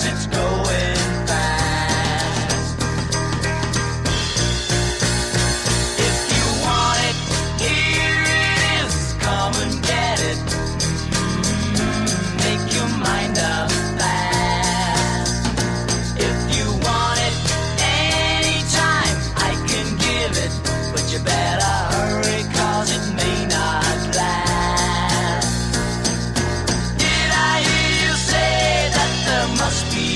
cause it's must be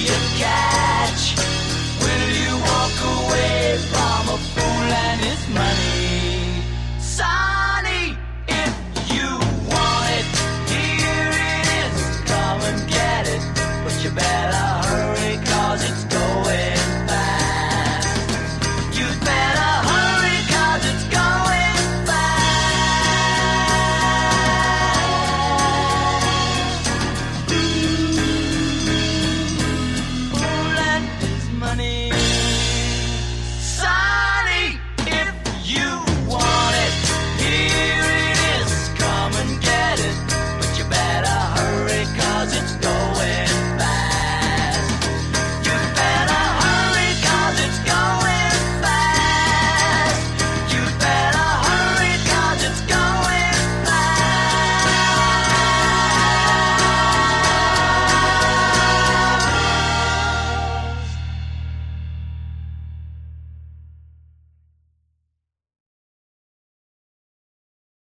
cause it's gone.